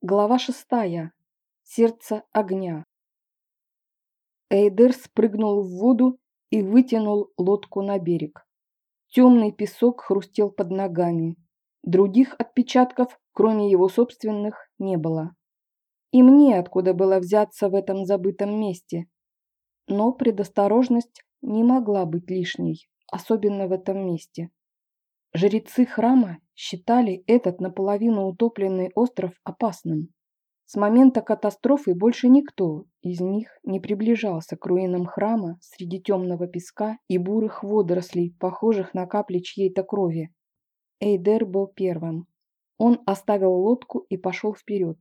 Глава шестая. Сердце огня. Эйдер спрыгнул в воду и вытянул лодку на берег. Темный песок хрустел под ногами. Других отпечатков, кроме его собственных, не было. И мне откуда было взяться в этом забытом месте. Но предосторожность не могла быть лишней, особенно в этом месте. Жрецы храма считали этот наполовину утопленный остров опасным. С момента катастрофы больше никто из них не приближался к руинам храма среди темного песка и бурых водорослей, похожих на капли чьей-то крови. Эйдер был первым. Он оставил лодку и пошел вперед.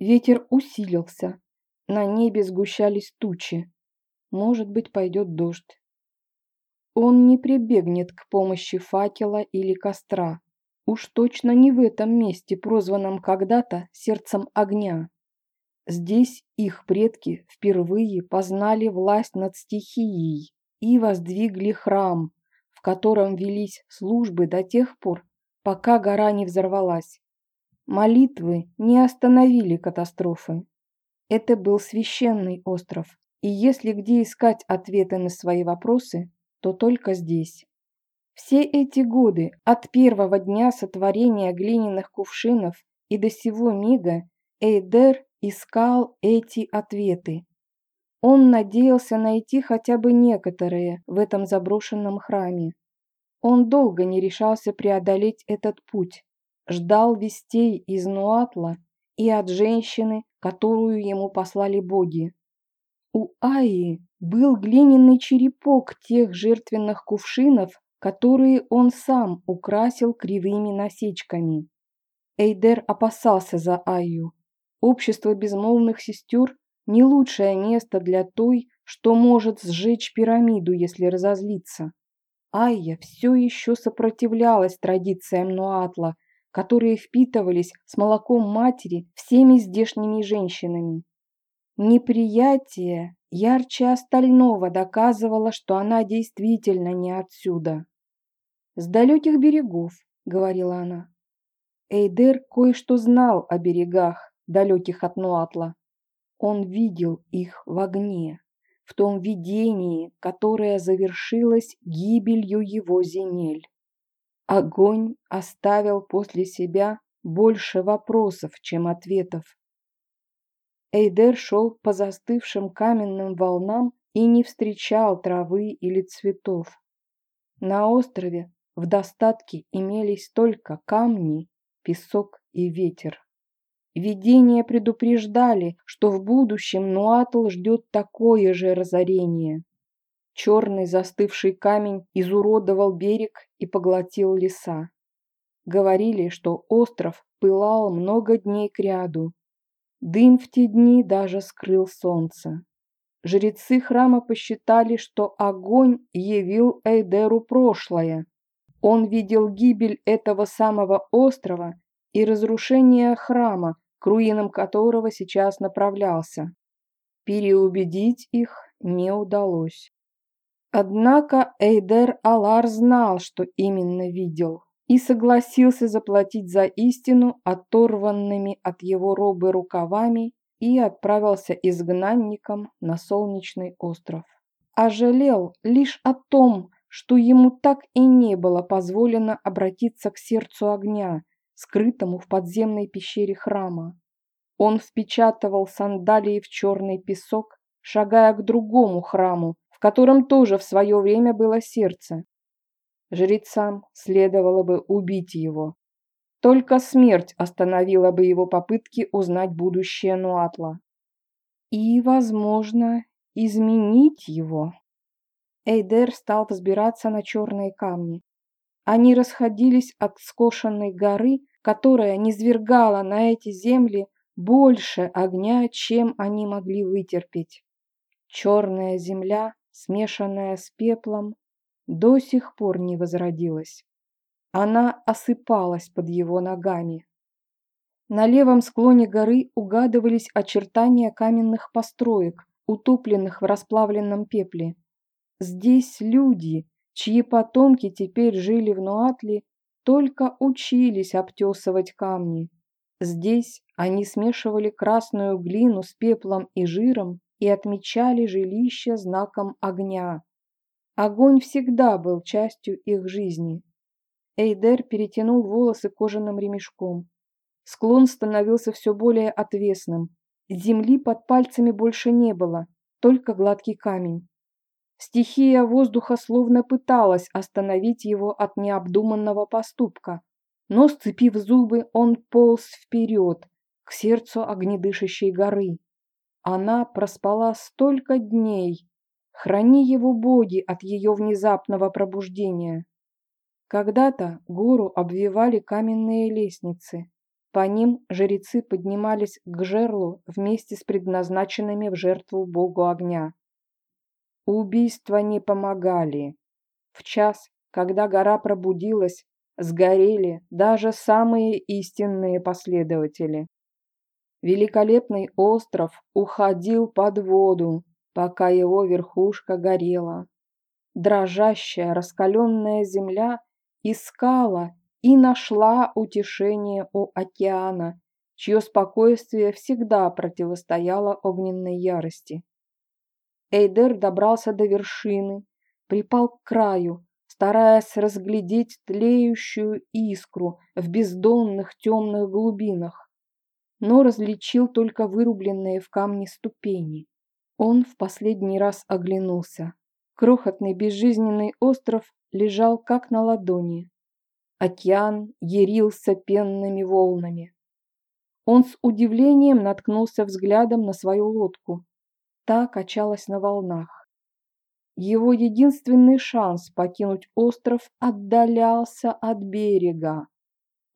Ветер усилился. На небе сгущались тучи. Может быть, пойдет дождь. Он не прибегнет к помощи факела или костра. Уж точно не в этом месте, прозванном когда-то сердцем огня. Здесь их предки впервые познали власть над стихией и воздвигли храм, в котором велись службы до тех пор, пока гора не взорвалась. Молитвы не остановили катастрофы. Это был священный остров, и если где искать ответы на свои вопросы, то только здесь. Все эти годы, от первого дня сотворения глиняных кувшинов и до сего мига, Эйдер искал эти ответы. Он надеялся найти хотя бы некоторые в этом заброшенном храме. Он долго не решался преодолеть этот путь, ждал вестей из Нуатла и от женщины, которую ему послали боги. У Аи был глиняный черепок тех жертвенных кувшинов, которые он сам украсил кривыми насечками. Эйдер опасался за Айю. Общество безмолвных сестер – не лучшее место для той, что может сжечь пирамиду, если разозлиться. Айя все еще сопротивлялась традициям Нуатла, которые впитывались с молоком матери всеми здешними женщинами. Неприятие ярче остального доказывало, что она действительно не отсюда. «С далеких берегов», — говорила она. Эйдер кое-что знал о берегах, далеких от Нуатла. Он видел их в огне, в том видении, которое завершилось гибелью его земель. Огонь оставил после себя больше вопросов, чем ответов. Эйдер шел по застывшим каменным волнам и не встречал травы или цветов. На острове в достатке имелись только камни, песок и ветер. Видения предупреждали, что в будущем Нуатл ждет такое же разорение. Черный застывший камень изуродовал берег и поглотил леса. Говорили, что остров пылал много дней кряду, Дым в те дни даже скрыл солнце. Жрецы храма посчитали, что огонь явил Эйдеру прошлое. Он видел гибель этого самого острова и разрушение храма, к руинам которого сейчас направлялся. Переубедить их не удалось. Однако Эйдер Алар знал, что именно видел и согласился заплатить за истину оторванными от его робы рукавами и отправился изгнанником на солнечный остров. А жалел лишь о том, что ему так и не было позволено обратиться к сердцу огня, скрытому в подземной пещере храма. Он впечатывал сандалии в черный песок, шагая к другому храму, в котором тоже в свое время было сердце, Жрецам следовало бы убить его. Только смерть остановила бы его попытки узнать будущее Нуатла. И, возможно, изменить его. Эйдер стал взбираться на черные камни. Они расходились от скошенной горы, которая низвергала на эти земли больше огня, чем они могли вытерпеть. Черная земля, смешанная с пеплом, до сих пор не возродилась. Она осыпалась под его ногами. На левом склоне горы угадывались очертания каменных построек, утопленных в расплавленном пепле. Здесь люди, чьи потомки теперь жили в Нуатле, только учились обтесывать камни. Здесь Они смешивали красную глину с пеплом и жиром и отмечали жилище знаком огня. Огонь всегда был частью их жизни. Эйдер перетянул волосы кожаным ремешком. Склон становился все более отвесным. Земли под пальцами больше не было, только гладкий камень. Стихия воздуха словно пыталась остановить его от необдуманного поступка, но, сцепив зубы, он полз вперед, к сердцу огнедышащей горы. Она проспала столько дней. Храни его боги от ее внезапного пробуждения. Когда-то гору обвивали каменные лестницы. По ним жрецы поднимались к жерлу вместе с предназначенными в жертву богу огня. Убийства не помогали. В час, когда гора пробудилась, сгорели даже самые истинные последователи. Великолепный остров уходил под воду, пока его верхушка горела. Дрожащая раскаленная земля искала и нашла утешение у океана, чье спокойствие всегда противостояло огненной ярости. Эйдер добрался до вершины, припал к краю, стараясь разглядеть тлеющую искру в бездонных темных глубинах, но различил только вырубленные в камне ступени. Он в последний раз оглянулся. Крохотный безжизненный остров лежал как на ладони. Океан ярился пенными волнами. Он с удивлением наткнулся взглядом на свою лодку. Та качалась на волнах. Его единственный шанс покинуть остров отдалялся от берега.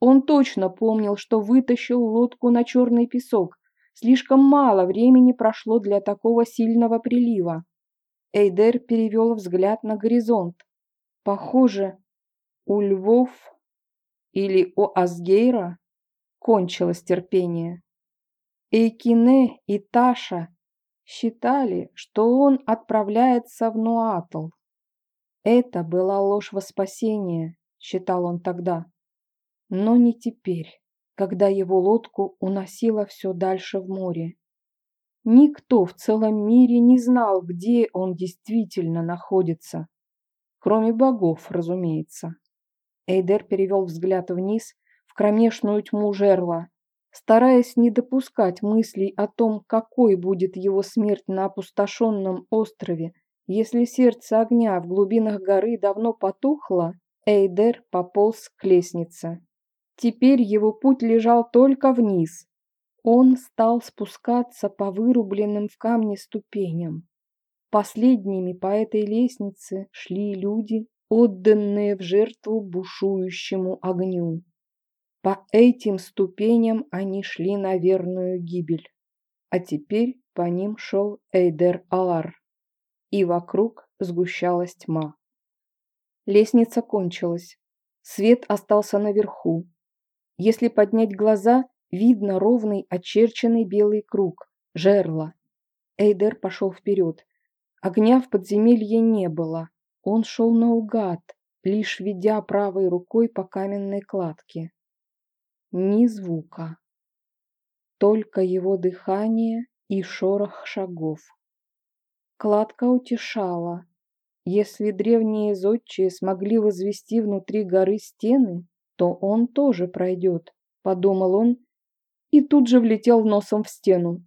Он точно помнил, что вытащил лодку на черный песок. Слишком мало времени прошло для такого сильного прилива. Эйдер перевел взгляд на горизонт. Похоже, у львов или у Асгейра кончилось терпение. Эйкине и Таша считали, что он отправляется в Нуатл. Это была ложь во спасение, считал он тогда. Но не теперь, когда его лодку уносило все дальше в море. Никто в целом мире не знал, где он действительно находится. Кроме богов, разумеется. Эйдер перевел взгляд вниз, в кромешную тьму жерла, стараясь не допускать мыслей о том, какой будет его смерть на опустошенном острове, если сердце огня в глубинах горы давно потухло, Эйдер пополз к лестнице. Теперь его путь лежал только вниз. Он стал спускаться по вырубленным в камне ступеням. Последними по этой лестнице шли люди, отданные в жертву бушующему огню. По этим ступеням они шли на верную гибель. А теперь по ним шел Эйдер Алар. И вокруг сгущалась тьма. Лестница кончилась. Свет остался наверху. Если поднять глаза, видно ровный очерченный белый круг, жерло. Эйдер пошел вперед. Огня в подземелье не было. Он шел наугад, лишь ведя правой рукой по каменной кладке. Ни звука. Только его дыхание и шорох шагов. Кладка утешала. Если древние зодчие смогли возвести внутри горы стены, то он тоже пройдет, подумал он, и тут же влетел носом в стену.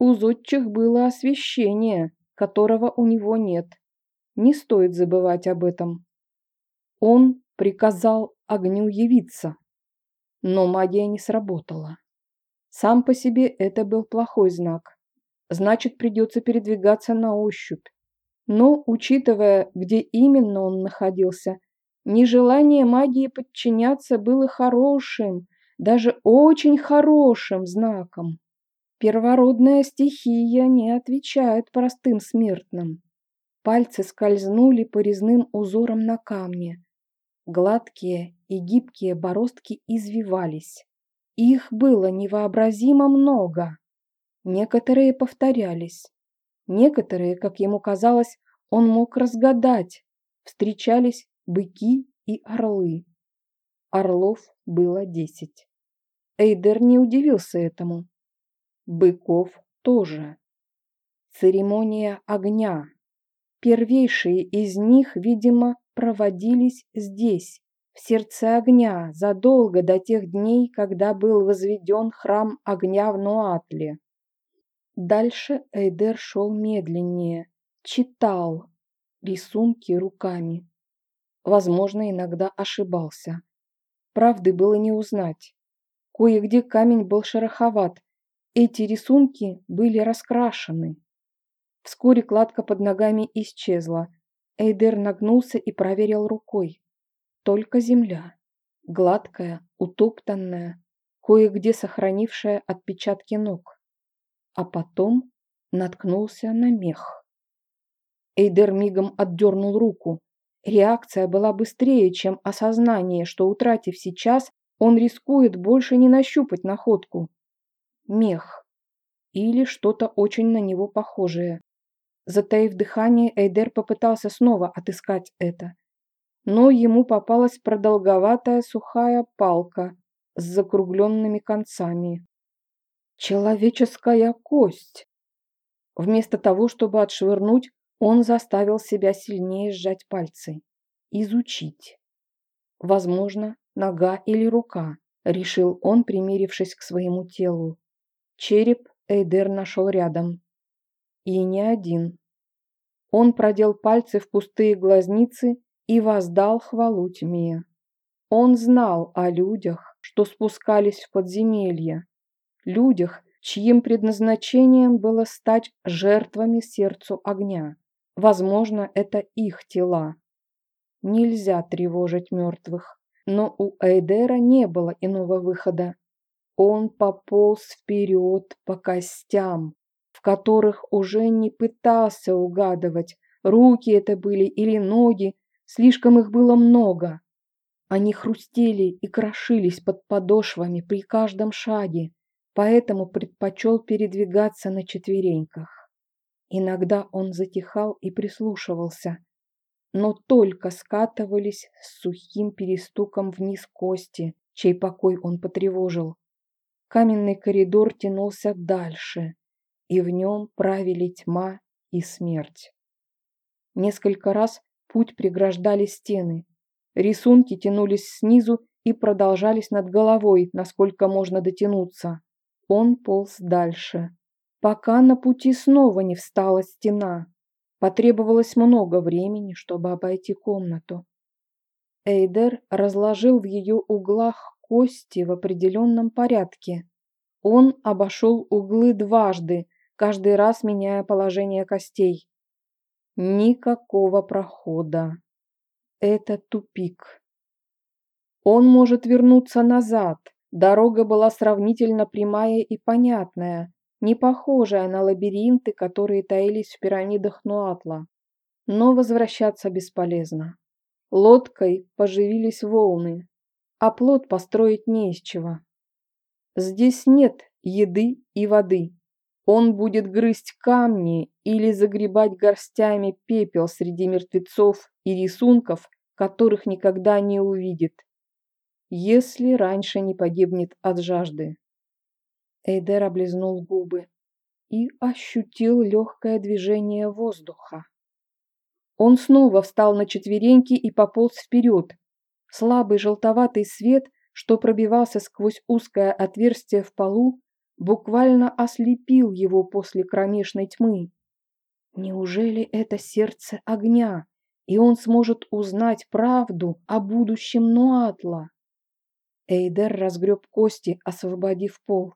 У зодчих было освещение, которого у него нет. Не стоит забывать об этом. Он приказал огню явиться. Но магия не сработала. Сам по себе это был плохой знак. Значит, придется передвигаться на ощупь. Но, учитывая, где именно он находился, нежелание магии подчиняться было хорошим, даже очень хорошим знаком. Первородная стихия не отвечает простым смертным. Пальцы скользнули по резным узорам на камне. Гладкие и гибкие бороздки извивались. Их было невообразимо много. Некоторые повторялись. Некоторые, как ему казалось, он мог разгадать. Встречались быки и орлы. Орлов было десять. Эйдер не удивился этому. Быков тоже. Церемония огня. Первейшие из них, видимо, проводились здесь, в сердце огня, задолго до тех дней, когда был возведен храм огня в Нуатле. Дальше Эйдер шел медленнее, читал рисунки руками. Возможно, иногда ошибался. Правды было не узнать. Кое-где камень был шероховат. Эти рисунки были раскрашены. Вскоре кладка под ногами исчезла. Эйдер нагнулся и проверил рукой. Только земля. Гладкая, утоптанная, кое-где сохранившая отпечатки ног. А потом наткнулся на мех. Эйдер мигом отдернул руку. Реакция была быстрее, чем осознание, что, утратив сейчас, он рискует больше не нащупать находку. Мех. Или что-то очень на него похожее. Затаив дыхание, Эйдер попытался снова отыскать это. Но ему попалась продолговатая сухая палка с закругленными концами. Человеческая кость. Вместо того, чтобы отшвырнуть, он заставил себя сильнее сжать пальцы. Изучить. Возможно, нога или рука, решил он, примерившись к своему телу. Череп Эйдер нашел рядом. И не один. Он продел пальцы в пустые глазницы и воздал хвалу тьме. Он знал о людях, что спускались в подземелье, людях, чьим предназначением было стать жертвами сердцу огня. Возможно, это их тела. Нельзя тревожить мертвых. Но у Эйдера не было иного выхода. Он пополз вперед по костям, в которых уже не пытался угадывать, руки это были или ноги, слишком их было много. Они хрустели и крошились под подошвами при каждом шаге, поэтому предпочел передвигаться на четвереньках. Иногда он затихал и прислушивался, но только скатывались с сухим перестуком вниз кости, чей покой он потревожил. Каменный коридор тянулся дальше, и в нем правили тьма и смерть. Несколько раз путь преграждали стены. Рисунки тянулись снизу и продолжались над головой, насколько можно дотянуться. Он полз дальше, пока на пути снова не встала стена. Потребовалось много времени, чтобы обойти комнату. Эйдер разложил в ее углах кости в определенном порядке. Он обошел углы дважды, каждый раз меняя положение костей. Никакого прохода. Это тупик. Он может вернуться назад. Дорога была сравнительно прямая и понятная, не похожая на лабиринты, которые таились в пирамидах Нуатла. Но возвращаться бесполезно. Лодкой поживились волны, а плод построить не из чего. Здесь нет еды и воды. Он будет грызть камни или загребать горстями пепел среди мертвецов и рисунков, которых никогда не увидит, если раньше не погибнет от жажды. Эйдер облизнул губы и ощутил легкое движение воздуха. Он снова встал на четвереньки и пополз вперед. Слабый желтоватый свет, что пробивался сквозь узкое отверстие в полу, буквально ослепил его после кромешной тьмы. Неужели это сердце огня, и он сможет узнать правду о будущем Нуатла? Эйдер разгреб кости, освободив пол.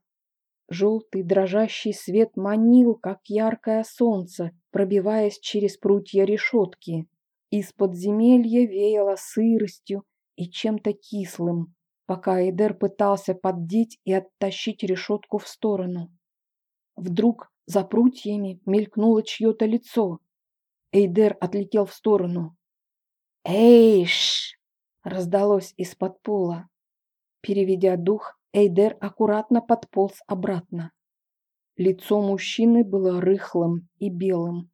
Желтый дрожащий свет манил, как яркое солнце, пробиваясь через прутья решетки. Из подземелья веяло сыростью и чем-то кислым, пока Эйдер пытался поддеть и оттащить решетку в сторону. Вдруг за прутьями мелькнуло чье-то лицо. Эйдер отлетел в сторону. «Эйш!» — раздалось из-под пола. Переведя дух, Эйдер аккуратно подполз обратно. Лицо мужчины было рыхлым и белым.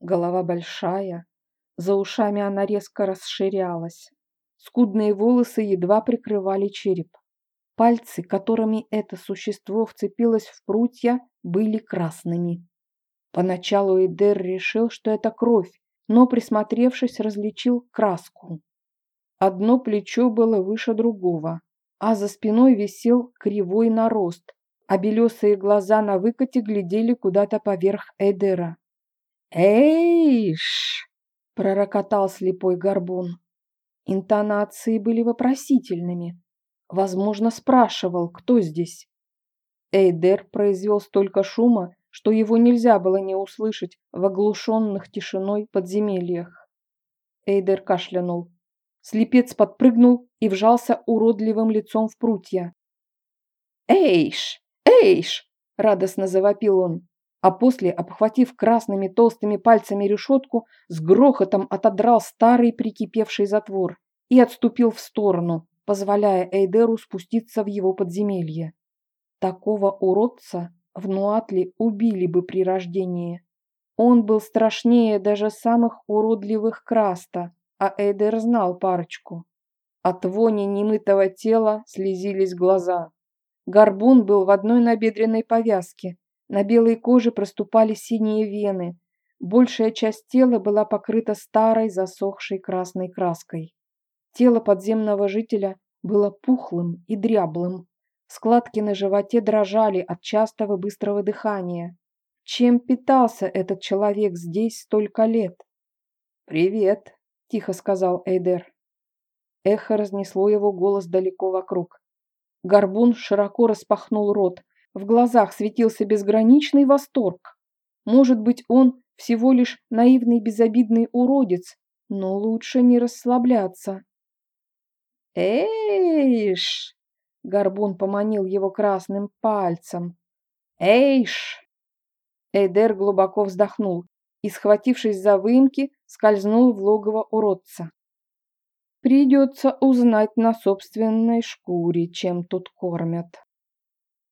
Голова большая, за ушами она резко расширялась. Скудные волосы едва прикрывали череп. Пальцы, которыми это существо вцепилось в прутья, были красными. Поначалу Эйдер решил, что это кровь, но, присмотревшись, различил краску. Одно плечо было выше другого, а за спиной висел кривой нарост, а белесые глаза на выкате глядели куда-то поверх Эйдера. «Эйш!» — пророкотал слепой горбун. Интонации были вопросительными. Возможно, спрашивал, кто здесь. Эйдер произвел столько шума, что его нельзя было не услышать в оглушенных тишиной подземельях. Эйдер кашлянул. Слепец подпрыгнул и вжался уродливым лицом в прутья. «Эйш! Эйш!» — радостно завопил он, а после, обхватив красными толстыми пальцами решетку, с грохотом отодрал старый прикипевший затвор и отступил в сторону, позволяя Эйдеру спуститься в его подземелье. Такого уродца в Нуатле убили бы при рождении. Он был страшнее даже самых уродливых краста, а Эйдер знал парочку. От вони немытого тела слезились глаза. Горбун был в одной набедренной повязке. На белой коже проступали синие вены. Большая часть тела была покрыта старой засохшей красной краской. Тело подземного жителя было пухлым и дряблым. Складки на животе дрожали от частого быстрого дыхания. Чем питался этот человек здесь столько лет? «Привет», — тихо сказал Эйдер. Эхо разнесло его голос далеко вокруг. Горбун широко распахнул рот. В глазах светился безграничный восторг. Может быть, он всего лишь наивный безобидный уродец, но лучше не расслабляться. «Эйш!» — Горбун поманил его красным пальцем. «Эйш!» Эйдер глубоко вздохнул и, схватившись за выемки, скользнул в логово уродца. Придется узнать на собственной шкуре, чем тут кормят.